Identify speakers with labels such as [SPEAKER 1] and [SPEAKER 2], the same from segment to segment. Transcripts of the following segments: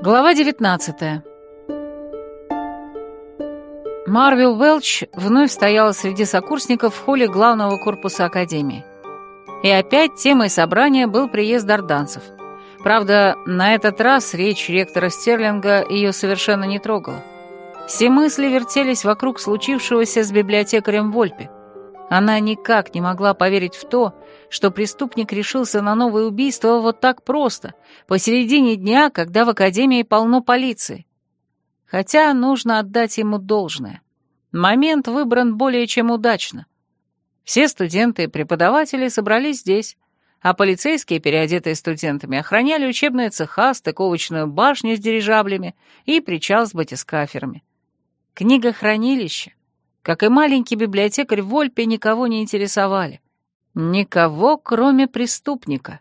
[SPEAKER 1] Глава 19 Марвел Уэлч вновь стояла среди сокурсников в холле главного корпуса Академии. И опять темой собрания был приезд дарданцев. Правда, на этот раз речь ректора Стерлинга ее совершенно не трогала. Все мысли вертелись вокруг случившегося с библиотекарем Вольпе. Она никак не могла поверить в то, что преступник решился на новое убийство вот так просто, посередине дня, когда в Академии полно полиции. Хотя нужно отдать ему должное. Момент выбран более чем удачно. Все студенты и преподаватели собрались здесь, а полицейские, переодетые студентами, охраняли учебные цеха, стыковочную башню с дирижаблями и причал с батискаферами. Книгохранилище, как и маленький библиотекарь в Вольпе, никого не интересовали. Никого, кроме преступника.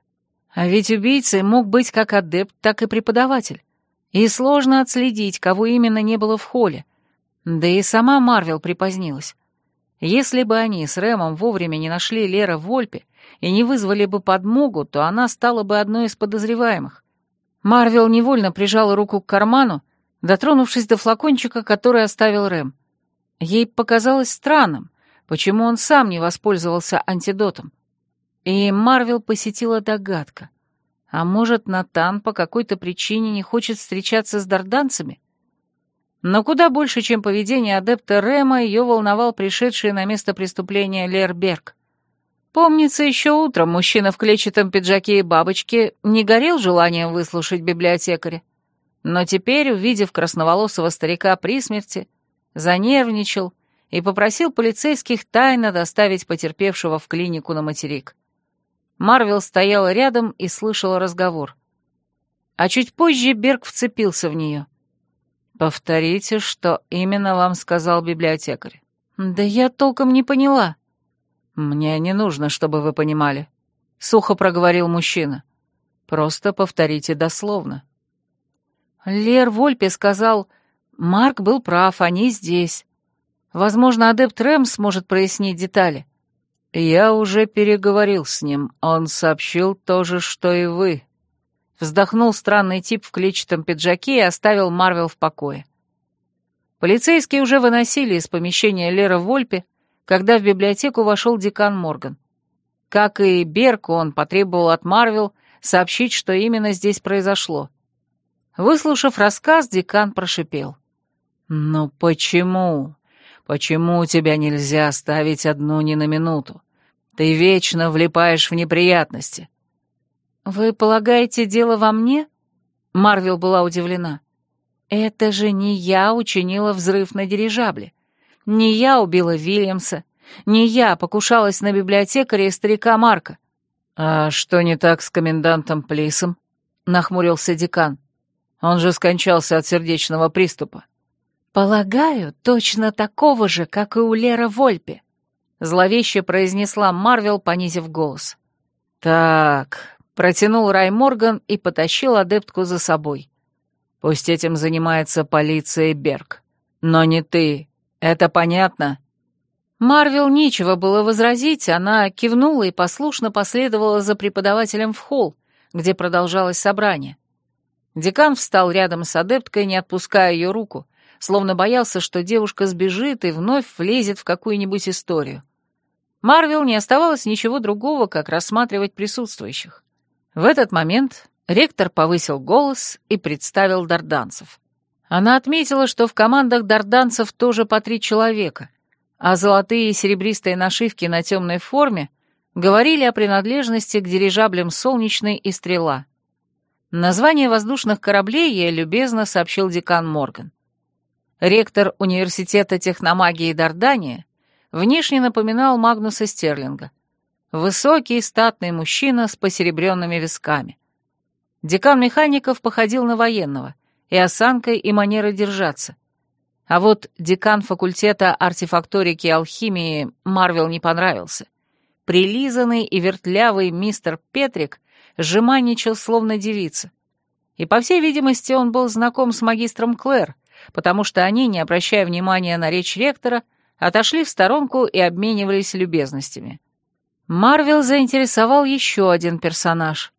[SPEAKER 1] А ведь убийцей мог быть как адепт, так и преподаватель. И сложно отследить, кого именно не было в холле. Да и сама Марвел припозднилась. Если бы они с Рэмом вовремя не нашли Лера в Вольпе и не вызвали бы подмогу, то она стала бы одной из подозреваемых. Марвел невольно прижала руку к карману, дотронувшись до флакончика, который оставил Рэм. Ей показалось странным, почему он сам не воспользовался антидотом. И Марвел посетила догадка. А может, Натан по какой-то причине не хочет встречаться с дарданцами? Но куда больше, чем поведение адепта Рема, ее волновал пришедший на место преступления Лерберг. Помнится, еще утром мужчина в клетчатом пиджаке и бабочке не горел желанием выслушать библиотекаря. Но теперь, увидев красноволосого старика при смерти, занервничал и попросил полицейских тайно доставить потерпевшего в клинику на материк. Марвел стояла рядом и слышала разговор. А чуть позже Берг вцепился в нее. «Повторите, что именно вам сказал библиотекарь». «Да я толком не поняла». «Мне не нужно, чтобы вы понимали», — сухо проговорил мужчина. «Просто повторите дословно». Лер Вольпе сказал, «Марк был прав, они здесь. Возможно, адепт Рэм сможет прояснить детали». «Я уже переговорил с ним. Он сообщил то же, что и вы». Вздохнул странный тип в клетчатом пиджаке и оставил Марвел в покое. Полицейские уже выносили из помещения Лера Вольпе, когда в библиотеку вошел декан Морган. Как и Берку, он потребовал от Марвел сообщить, что именно здесь произошло. Выслушав рассказ, декан прошипел. «Ну почему? Почему тебя нельзя оставить одну ни на минуту? Ты вечно влипаешь в неприятности». «Вы полагаете, дело во мне?» Марвел была удивлена. «Это же не я учинила взрыв на дирижабле. Не я убила Вильямса. Не я покушалась на библиотекаря и старика Марка». «А что не так с комендантом Плисом?» — нахмурился декан. «Он же скончался от сердечного приступа».
[SPEAKER 2] «Полагаю, точно такого же, как и у Лера Вольпе», — зловеще произнесла Марвел, понизив голос.
[SPEAKER 1] «Так», — протянул Рай Морган и потащил адептку за собой. «Пусть этим занимается полиция Берг. Но не ты. Это понятно?»
[SPEAKER 2] Марвел нечего было возразить, она кивнула и послушно последовала за преподавателем в холл, где продолжалось собрание.
[SPEAKER 1] Декан встал рядом с адепткой, не отпуская ее руку, словно боялся, что девушка сбежит и вновь влезет в какую-нибудь историю. Марвел не оставалось ничего другого, как рассматривать присутствующих. В этот момент ректор повысил голос и представил дарданцев. Она отметила, что в командах дарданцев тоже по три человека, а золотые и серебристые нашивки на темной форме говорили о принадлежности к дирижаблям «Солнечный» и «Стрела». Название воздушных кораблей ей любезно сообщил декан Морган. Ректор Университета техномагии Дардания внешне напоминал Магнуса Стерлинга. Высокий, статный мужчина с посеребренными висками. Декан механиков походил на военного, и осанкой, и манерой держаться. А вот декан факультета артефакторики и алхимии Марвел не понравился. Прилизанный и вертлявый мистер Петрик жеманничал словно девица. И, по всей видимости, он был знаком с магистром Клэр, потому что они, не обращая внимания на речь ректора, отошли в сторонку и обменивались любезностями. Марвел заинтересовал еще один персонаж.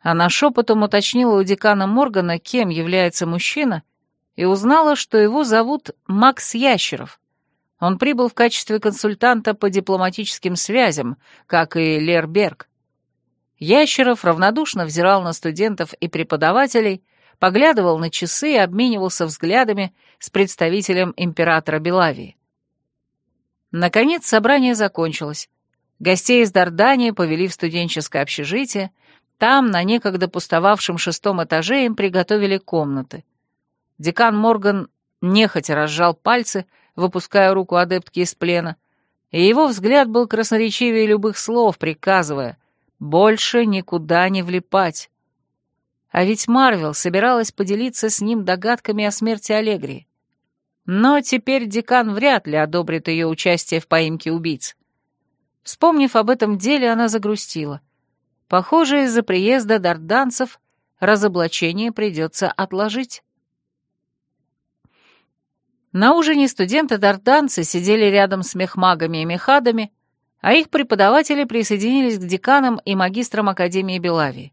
[SPEAKER 1] Она шепотом уточнила у декана Моргана, кем является мужчина, и узнала, что его зовут Макс Ящеров. Он прибыл в качестве консультанта по дипломатическим связям, как и Лер Берг. Ящеров равнодушно взирал на студентов и преподавателей, поглядывал на часы и обменивался взглядами с представителем императора Белавии. Наконец собрание закончилось. Гостей из Дардании повели в студенческое общежитие, там, на некогда пустовавшем шестом этаже, им приготовили комнаты. Декан Морган нехотя разжал пальцы, выпуская руку адептки из плена, и его взгляд был красноречивее любых слов, приказывая больше никуда не влипать. А ведь Марвел собиралась поделиться с ним догадками о смерти Аллегрии. Но теперь декан вряд ли одобрит ее участие в поимке убийц. Вспомнив об этом деле, она загрустила. Похоже, из-за приезда дарданцев разоблачение придется отложить. На ужине студенты-дарданцы сидели рядом с мехмагами и мехадами, а их преподаватели присоединились к деканам и магистрам Академии Белавии.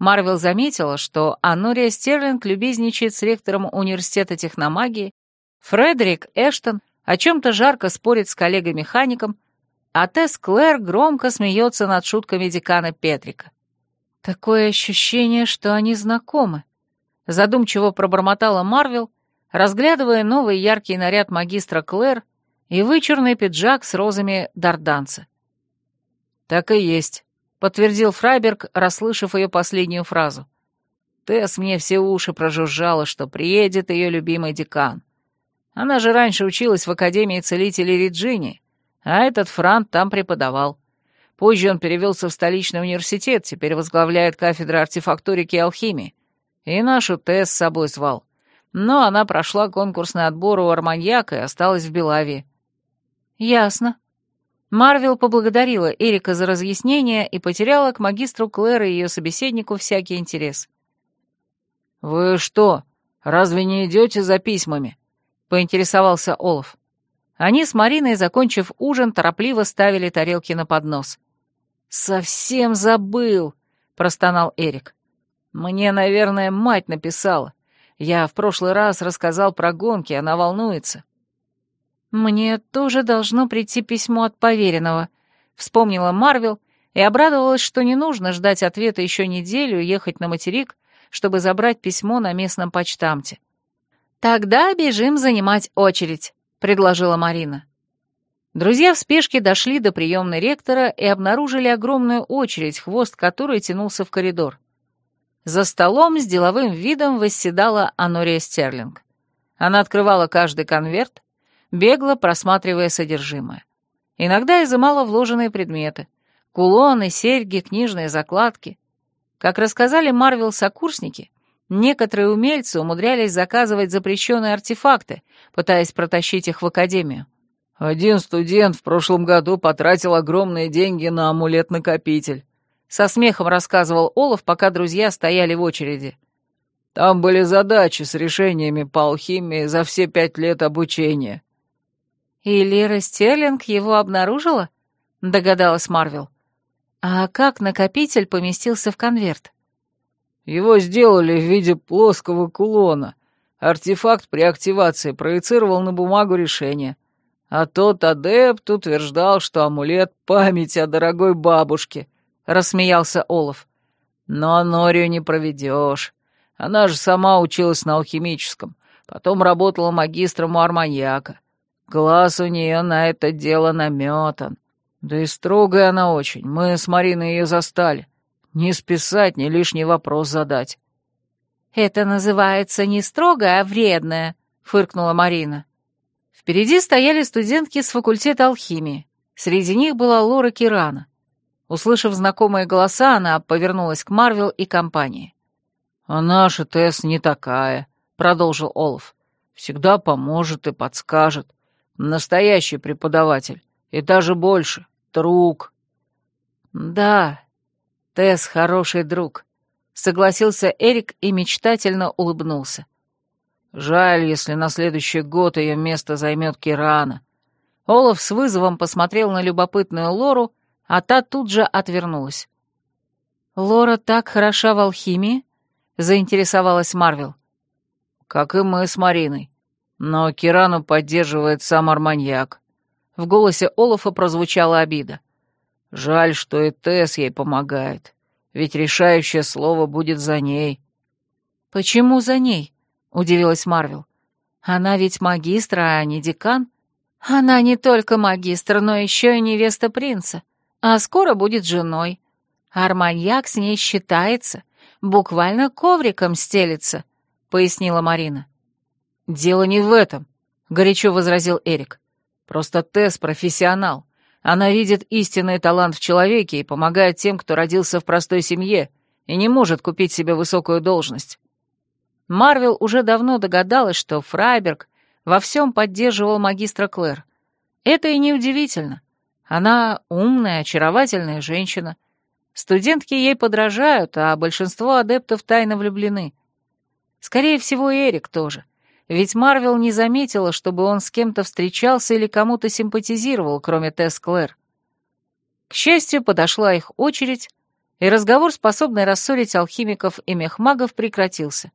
[SPEAKER 1] Марвел заметила, что Анория Стерлинг любезничает с ректором Университета техномагии, Фредерик Эштон о чем-то жарко спорит с коллегой-механиком, а Тесс Клэр громко смеется над шутками декана Петрика. «Такое ощущение, что они знакомы», — задумчиво пробормотала Марвел, разглядывая новый яркий наряд магистра Клэр и вычурный пиджак с розами дарданца. «Так и есть», — подтвердил Фрайберг, расслышав ее последнюю фразу. Тесс мне все уши прожужжала, что приедет ее любимый декан. Она же раньше училась в Академии целителей Риджини, а этот Франт там преподавал. Позже он перевелся в столичный университет, теперь возглавляет кафедру артефакторики и алхимии. И нашу Тесс с собой звал. Но она прошла конкурсный отбор у Арманьяка и осталась в Белавии. «Ясно». Марвел поблагодарила Эрика за разъяснение и потеряла к магистру Клэр и ее собеседнику всякий интерес. «Вы что, разве не идете за письмами?» — поинтересовался Олаф. Они с Мариной, закончив ужин, торопливо ставили тарелки на поднос. «Совсем забыл», — простонал Эрик. «Мне, наверное, мать написала. Я в прошлый раз рассказал про гонки, она волнуется». «Мне тоже должно прийти письмо от поверенного», — вспомнила Марвел и обрадовалась, что не нужно ждать ответа еще неделю ехать на материк, чтобы забрать письмо на местном почтамте. «Тогда бежим занимать очередь», — предложила Марина. Друзья в спешке дошли до приемной ректора и обнаружили огромную очередь, хвост которой тянулся в коридор. За столом с деловым видом восседала Анория Стерлинг. Она открывала каждый конверт, бегло просматривая содержимое. Иногда изымала вложенные предметы — кулоны, серьги, книжные закладки. Как рассказали Марвел-сокурсники, Некоторые умельцы умудрялись заказывать запрещенные артефакты, пытаясь протащить их в академию. Один студент в прошлом году потратил огромные деньги на амулет-накопитель. Со смехом рассказывал Олаф, пока друзья стояли в очереди. Там были задачи с решениями по алхимии за все пять лет обучения. «И Лера Стерлинг его обнаружила?» — догадалась Марвел. «А как накопитель поместился в конверт?» Его сделали в виде плоского кулона. Артефакт при активации проецировал на бумагу решение. А тот адепт утверждал, что амулет — память о дорогой бабушке, — рассмеялся Олаф. Но Норию не проведешь. Она же сама училась на алхимическом, потом работала магистром у Арманьяка. Глаз у нее на это дело наметан. Да и строгая она очень, мы с Мариной ее застали. Не списать, ни лишний вопрос задать. «Это называется не строго, а вредное», — фыркнула Марина. Впереди стояли студентки с факультета алхимии. Среди них была Лора Кирана. Услышав знакомые голоса, она повернулась к Марвел и компании. «А наша Тесс не такая», — продолжил Олаф. «Всегда поможет и подскажет. Настоящий преподаватель. И даже больше. Друг». «Да, Тесс хороший друг», — согласился Эрик и мечтательно улыбнулся. «Жаль, если на следующий год ее место займет Кирана». Олаф с вызовом посмотрел на любопытную Лору, а та тут же отвернулась. «Лора так хороша в алхимии?» — заинтересовалась Марвел.
[SPEAKER 2] «Как и мы с Мариной. Но Кирану поддерживает сам Арманьяк».
[SPEAKER 1] В голосе Олафа прозвучала обида.
[SPEAKER 2] «Жаль, что и Тесс ей помогает, ведь решающее слово будет за ней».
[SPEAKER 1] «Почему за ней?» — удивилась Марвел. «Она ведь магистр, а не декан. Она не только магистр, но еще и невеста принца, а скоро будет женой. Арманьяк с ней считается, буквально ковриком стелится», — пояснила Марина.
[SPEAKER 2] «Дело не в этом», — горячо возразил Эрик. «Просто Тесс профессионал. Она видит истинный талант в человеке и помогает тем, кто родился в простой семье и не может купить себе высокую должность.
[SPEAKER 1] Марвел уже давно догадалась, что Фрайберг во всем поддерживал магистра Клэр. Это и неудивительно. Она умная, очаровательная женщина. Студентки ей подражают, а большинство адептов тайно влюблены. Скорее всего, Эрик тоже. Ведь Марвел не заметила, чтобы он с кем-то встречался или кому-то симпатизировал, кроме Тесс Клэр. К счастью, подошла их очередь, и разговор, способный рассорить алхимиков и мехмагов, прекратился.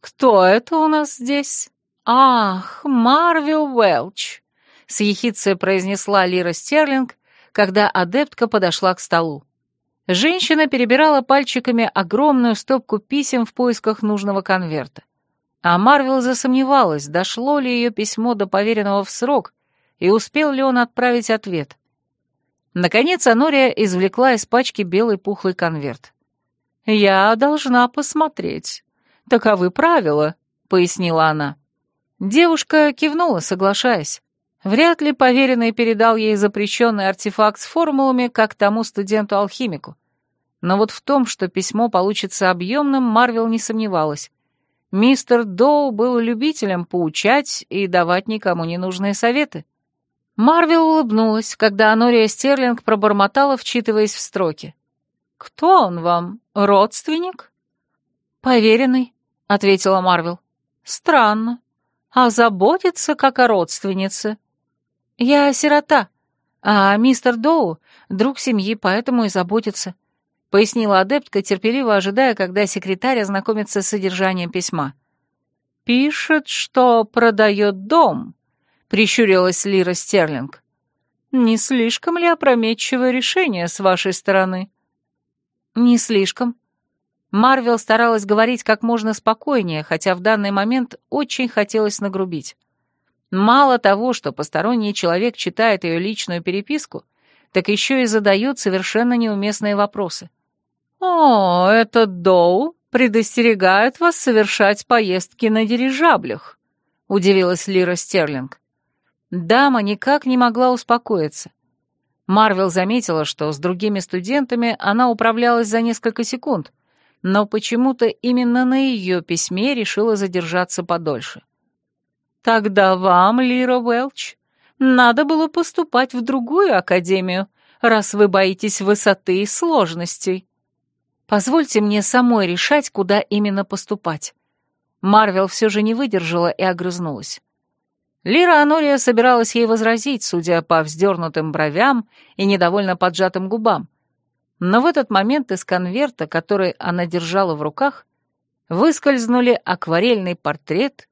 [SPEAKER 1] «Кто это у нас здесь?» «Ах, Марвел Уэлч», — с ехидцей произнесла Лира Стерлинг, когда адептка подошла к столу. Женщина перебирала пальчиками огромную стопку писем в поисках нужного конверта. А Марвел засомневалась, дошло ли ее письмо до поверенного в срок, и успел ли он отправить ответ. Наконец Анория извлекла из пачки белый пухлый конверт. «Я должна посмотреть. Таковы правила», — пояснила она. Девушка кивнула, соглашаясь. Вряд ли поверенный передал ей запрещенный артефакт с формулами, как тому студенту-алхимику. Но вот в том, что письмо получится объемным, Марвел не сомневалась. Мистер Доу был любителем поучать и давать никому ненужные советы. Марвел улыбнулась, когда Анория Стерлинг пробормотала, вчитываясь в строки. «Кто он вам? Родственник?» «Поверенный», — ответила Марвел. «Странно. А заботится, как о родственнице. Я сирота, а мистер Доу — друг семьи, поэтому и заботится пояснила адептка, терпеливо ожидая, когда секретарь ознакомится с содержанием письма. «Пишет, что продает дом», — прищурилась Лира Стерлинг. «Не слишком ли опрометчивое решение с вашей стороны?» «Не слишком». Марвел старалась говорить как можно спокойнее, хотя в данный момент очень хотелось нагрубить. Мало того, что посторонний человек читает ее личную переписку, так еще и задает совершенно неуместные вопросы. «О, этот Доу предостерегает вас совершать поездки на дирижаблях», — удивилась Лира Стерлинг. Дама никак не могла успокоиться. Марвел заметила, что с другими студентами она управлялась за несколько секунд, но почему-то именно на ее письме решила задержаться подольше. «Тогда вам, Лира Уэлч, надо было поступать в другую академию, раз вы боитесь высоты и сложностей», Позвольте мне самой решать, куда именно поступать. Марвел все же не выдержала и огрызнулась. Лира Анория собиралась ей возразить, судя по вздернутым бровям и недовольно поджатым губам. Но в этот момент из конверта, который она держала в руках, выскользнули акварельный портрет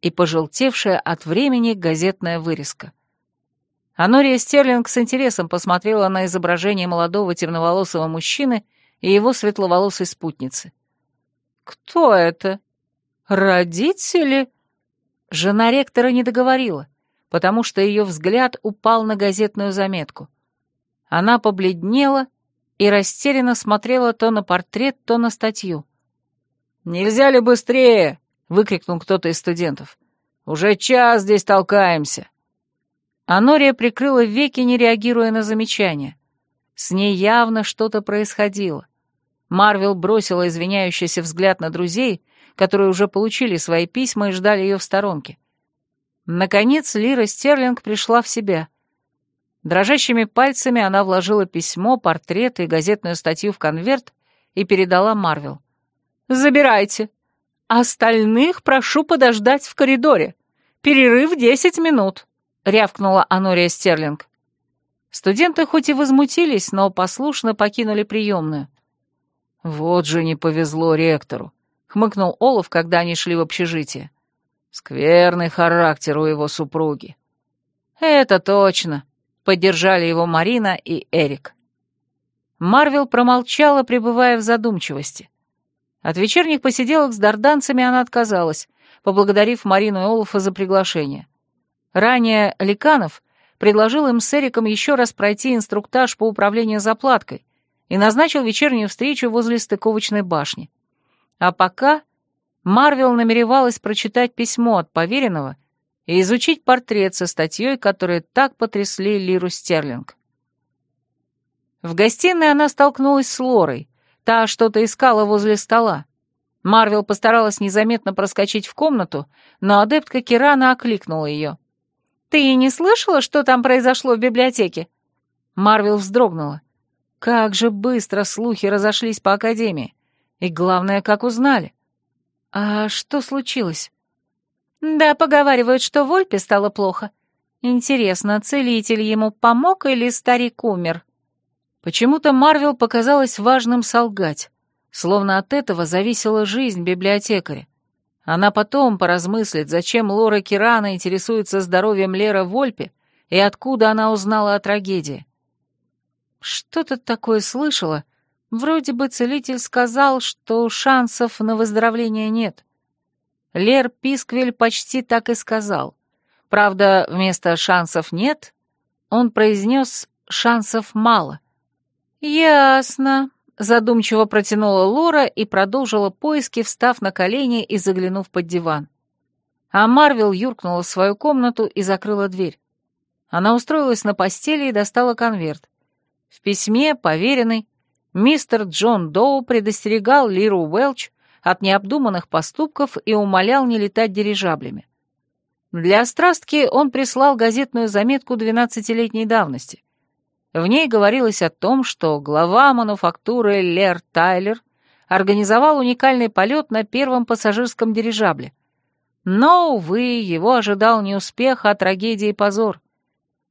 [SPEAKER 1] и пожелтевшая от времени газетная вырезка. Анория Стерлинг с интересом посмотрела на изображение молодого темноволосого мужчины и его светловолосой спутницы. «Кто это? Родители?» Жена ректора не договорила, потому что ее взгляд упал на газетную заметку. Она побледнела и растерянно смотрела то на портрет, то на статью. «Нельзя ли быстрее?» — выкрикнул кто-то из студентов. «Уже час здесь толкаемся». Анория прикрыла веки, не реагируя на замечания. С ней явно что-то происходило. Марвел бросила извиняющийся взгляд на друзей, которые уже получили свои письма и ждали ее в сторонке. Наконец Лира Стерлинг пришла в себя. Дрожащими пальцами она вложила письмо, портрет и газетную статью в конверт и передала Марвел. «Забирайте. Остальных прошу подождать в коридоре. Перерыв десять минут», — рявкнула Анория Стерлинг. Студенты хоть и возмутились, но послушно покинули приемную.
[SPEAKER 2] «Вот же не повезло ректору», — хмыкнул Олаф, когда они шли в общежитие. «Скверный характер у его супруги».
[SPEAKER 1] «Это точно», — поддержали его Марина и Эрик. Марвел промолчала, пребывая в задумчивости. От вечерних посиделок с дарданцами она отказалась, поблагодарив Марину и Олафа за приглашение. Ранее Ликанов предложил им с Эриком еще раз пройти инструктаж по управлению заплаткой, и назначил вечернюю встречу возле стыковочной башни. А пока Марвел намеревалась прочитать письмо от поверенного и изучить портрет со статьей, которые так потрясли Лиру Стерлинг. В гостиной она столкнулась с Лорой, та что-то искала возле стола. Марвел постаралась незаметно проскочить в комнату, но адептка Кирана окликнула ее. «Ты не слышала, что там произошло в библиотеке?» Марвел вздрогнула. Как же быстро слухи разошлись по Академии. И главное, как узнали. А что случилось? Да, поговаривают, что Вольпе стало плохо. Интересно, целитель ему помог или старик умер? Почему-то Марвел показалось важным солгать, словно от этого зависела жизнь библиотекаря. Она потом поразмыслит, зачем Лора Кирана интересуется здоровьем Лера Вольпе и откуда она узнала о трагедии. Что-то такое слышала. Вроде бы целитель сказал, что шансов на выздоровление нет. Лер Писквель почти так и сказал. Правда, вместо «шансов нет» он произнес «шансов мало». «Ясно», — задумчиво протянула Лора и продолжила поиски, встав на колени и заглянув под диван. А Марвел юркнула в свою комнату и закрыла дверь. Она устроилась на постели и достала конверт. В письме, поверенный, мистер Джон Доу предостерегал Лиру Уэлч от необдуманных поступков и умолял не летать дирижаблями. Для острастки он прислал газетную заметку двенадцатилетней давности. В ней говорилось о том, что глава мануфактуры Лер Тайлер организовал уникальный полет на первом пассажирском дирижабле. Но, увы, его ожидал не успех, а трагедия и позор.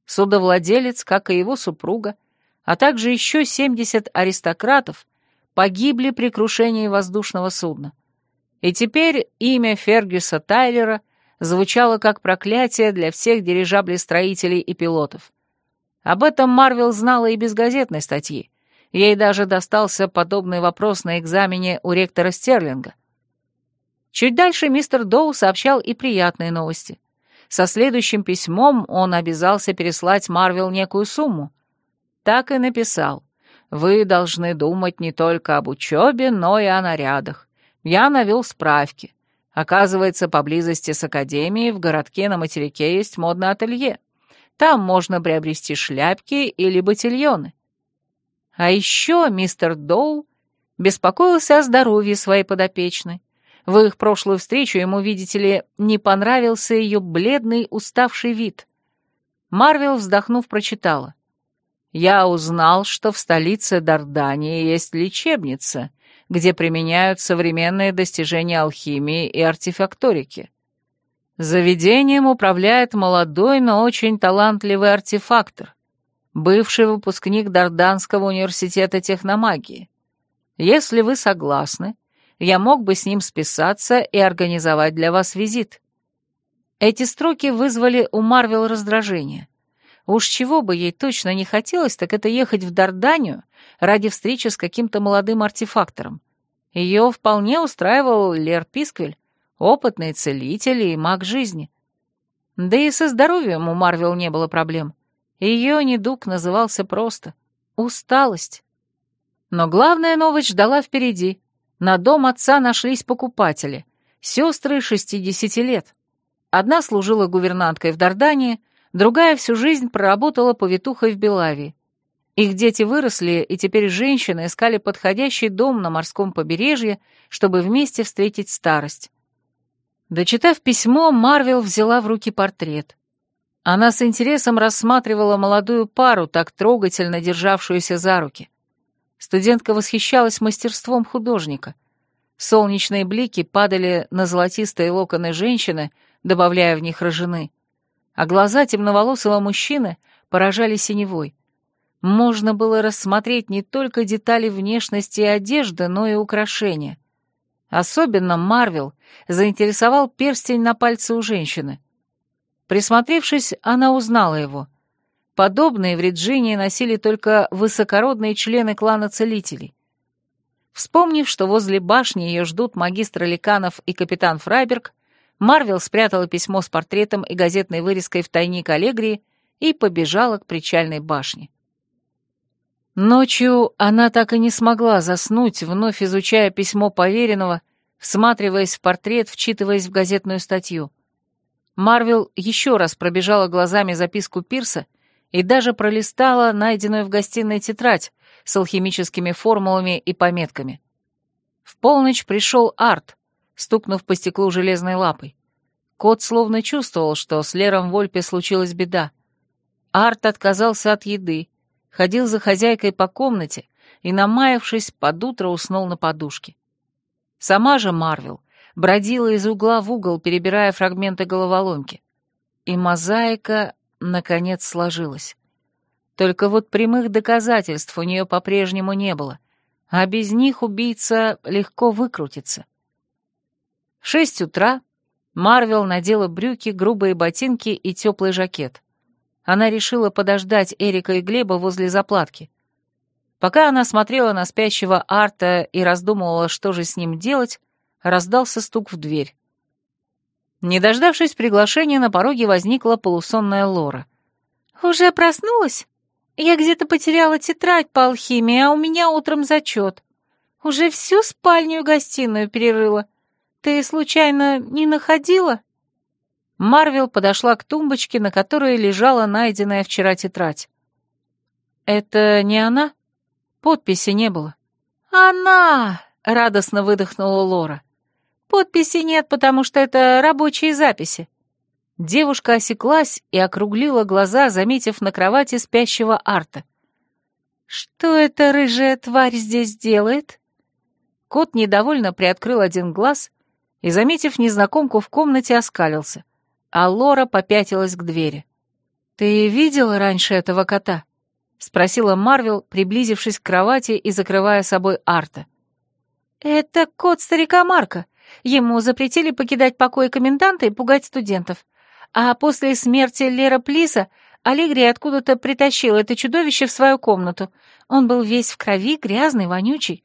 [SPEAKER 1] Судовладелец, как и его супруга, а также еще 70 аристократов погибли при крушении воздушного судна. И теперь имя Фергюса Тайлера звучало как проклятие для всех дирижаблестроителей и пилотов. Об этом Марвел знала и без газетной статьи. Ей даже достался подобный вопрос на экзамене у ректора Стерлинга. Чуть дальше мистер Доу сообщал и приятные новости. Со следующим письмом он обязался переслать Марвел некую сумму, так и написал. Вы должны думать не только об учебе, но и о нарядах. Я навел справки. Оказывается, поблизости с академией в городке на материке есть модное ателье. Там можно приобрести шляпки или ботильоны. А еще мистер Доу беспокоился о здоровье своей подопечной. В их прошлую встречу ему, видите ли, не понравился ее бледный, уставший вид. Марвел, вздохнув, прочитала я узнал, что в столице Дардании есть лечебница, где применяют современные достижения алхимии и артефакторики. Заведением управляет молодой, но очень талантливый артефактор, бывший выпускник Дарданского университета техномагии. Если вы согласны, я мог бы с ним списаться и организовать для вас визит. Эти строки вызвали у Марвел раздражение — Уж чего бы ей точно не хотелось, так это ехать в Дарданию ради встречи с каким-то молодым артефактором. Ее вполне устраивал Лер Писквель, опытный целитель и маг жизни. Да и со здоровьем у Марвел не было проблем. Ее недуг назывался просто усталость. Но главная новость ждала впереди. На дом отца нашлись покупатели, сестры 60 лет. Одна служила гувернанткой в Дардании, Другая всю жизнь проработала повитухой в Белавии. Их дети выросли, и теперь женщины искали подходящий дом на морском побережье, чтобы вместе встретить старость. Дочитав письмо, Марвел взяла в руки портрет. Она с интересом рассматривала молодую пару, так трогательно державшуюся за руки. Студентка восхищалась мастерством художника. Солнечные блики падали на золотистые локоны женщины, добавляя в них рыжины а глаза темноволосого мужчины поражали синевой. можно было рассмотреть не только детали внешности и одежды, но и украшения. Особенно Марвел заинтересовал перстень на пальце у женщины. Присмотревшись, она узнала его. Подобные в Риджинии носили только высокородные члены клана целителей. Вспомнив, что возле башни ее ждут магистр Ликанов и капитан Фрайберг, Марвел спрятала письмо с портретом и газетной вырезкой в тайник Аллегрии и побежала к причальной башне. Ночью она так и не смогла заснуть, вновь изучая письмо поверенного, всматриваясь в портрет, вчитываясь в газетную статью. Марвел еще раз пробежала глазами записку Пирса и даже пролистала найденную в гостиной тетрадь с алхимическими формулами и пометками. В полночь пришел Арт, стукнув по стеклу железной лапой. Кот словно чувствовал, что с Лером Вольпе случилась беда. Арт отказался от еды, ходил за хозяйкой по комнате и, намаявшись, под утро уснул на подушке. Сама же Марвел бродила из угла в угол, перебирая фрагменты головоломки. И мозаика, наконец, сложилась. Только вот прямых доказательств у нее по-прежнему не было, а без них убийца легко выкрутится. В шесть утра Марвел надела брюки, грубые ботинки и теплый жакет она решила подождать Эрика и Глеба возле заплатки. Пока она смотрела на спящего Арта и раздумывала, что же с ним делать, раздался стук в дверь. Не дождавшись приглашения, на пороге возникла полусонная Лора. «Уже проснулась? Я где-то потеряла тетрадь по алхимии, а у меня утром зачет. Уже всю спальню и гостиную перерыла. Ты, случайно, не находила?» Марвел подошла к тумбочке, на которой лежала найденная вчера тетрадь. «Это не она? Подписи не было». «Она!» — радостно выдохнула Лора. «Подписи нет, потому что это рабочие записи». Девушка осеклась и округлила глаза, заметив на кровати спящего Арта. «Что эта рыжая тварь здесь делает?» Кот недовольно приоткрыл один глаз и, заметив незнакомку в комнате, оскалился — а Лора попятилась к двери. «Ты видела раньше этого кота?» — спросила Марвел, приблизившись к кровати и закрывая собой Арта. «Это кот старика Марка. Ему запретили покидать покои коменданта и пугать студентов. А после смерти Лера Плиса Аллегри откуда-то притащил это чудовище в свою комнату. Он был весь в крови, грязный, вонючий.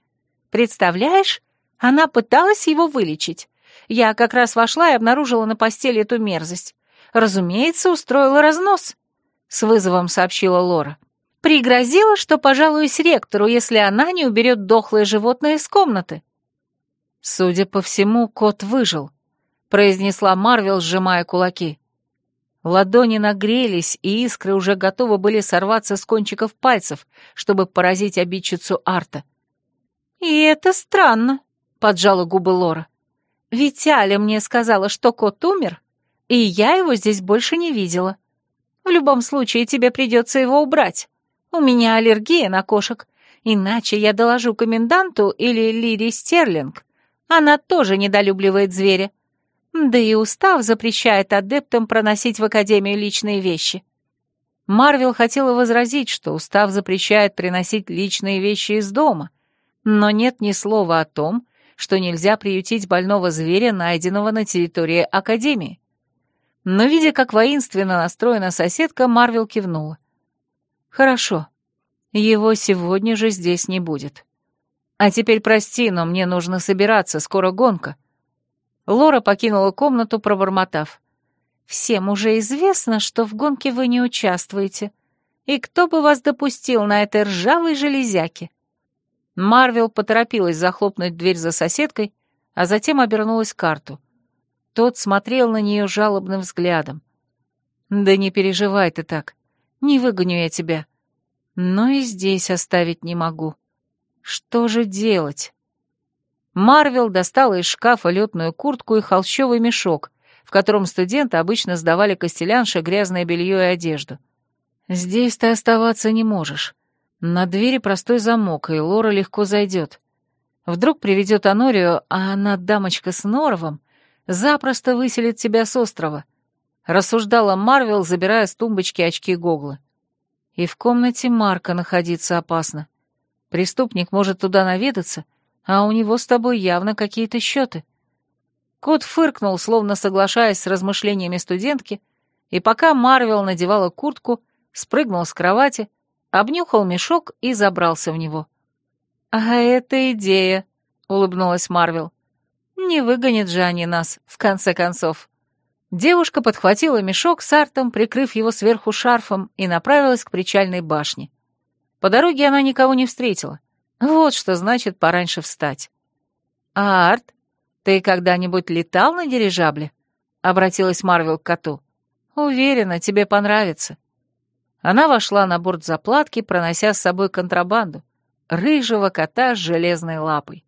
[SPEAKER 1] Представляешь, она пыталась его вылечить. Я как раз вошла и обнаружила на постели эту мерзость. Разумеется, устроила разнос», — с вызовом сообщила Лора. «Пригрозила, что пожалуюсь ректору, если она не уберет дохлое животное из комнаты». «Судя по всему, кот выжил», — произнесла Марвел, сжимая кулаки. Ладони нагрелись, и искры уже готовы были сорваться с кончиков пальцев, чтобы поразить обидчицу Арта. «И это странно», — поджала губы Лора. Ведь мне сказала, что кот умер, и я его здесь больше не видела. В любом случае тебе придется его убрать. У меня аллергия на кошек, иначе я доложу коменданту или Лири Стерлинг. Она тоже недолюбливает зверя. Да и устав запрещает адептам проносить в Академию личные вещи. Марвел хотела возразить, что устав запрещает приносить личные вещи из дома, но нет ни слова о том, что нельзя приютить больного зверя, найденного на территории Академии. Но, видя, как воинственно настроена соседка, Марвел кивнула. «Хорошо. Его сегодня же здесь не будет. А теперь прости, но мне нужно собираться, скоро гонка». Лора покинула комнату, пробормотав. «Всем уже известно, что в гонке вы не участвуете. И кто бы вас допустил на этой ржавой железяке?» Марвел поторопилась захлопнуть дверь за соседкой, а затем обернулась к карту. Тот смотрел на нее жалобным взглядом. «Да не переживай ты так. Не выгоню я тебя. Но и здесь оставить не могу. Что же делать?» Марвел достала из шкафа летную куртку и холщовый мешок, в котором студенты обычно сдавали костелянше грязное белье и одежду. «Здесь ты оставаться не можешь. На двери простой замок, и Лора легко зайдет. Вдруг приведет Анорию, а она, дамочка с норовом, запросто выселит тебя с острова. Рассуждала Марвел, забирая с тумбочки очки Гогла. И в комнате Марка находиться опасно. Преступник может туда наведаться, а у него с тобой явно какие-то счеты. Кот фыркнул, словно соглашаясь с размышлениями студентки, и пока Марвел надевала куртку, спрыгнул с кровати, обнюхал мешок и забрался в него. «А это идея», — улыбнулась Марвел. «Не выгонят же они нас, в конце концов». Девушка подхватила мешок с артом, прикрыв его сверху шарфом, и направилась к причальной башне. По дороге она никого не встретила. Вот что значит пораньше встать. «А, Арт, ты когда-нибудь летал на дирижабле?» — обратилась Марвел к коту. «Уверена, тебе понравится». Она вошла на борт заплатки, пронося с собой контрабанду, рыжего кота с железной лапой.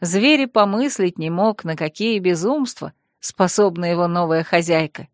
[SPEAKER 1] Зверь помыслить не мог, на какие безумства способна его новая хозяйка.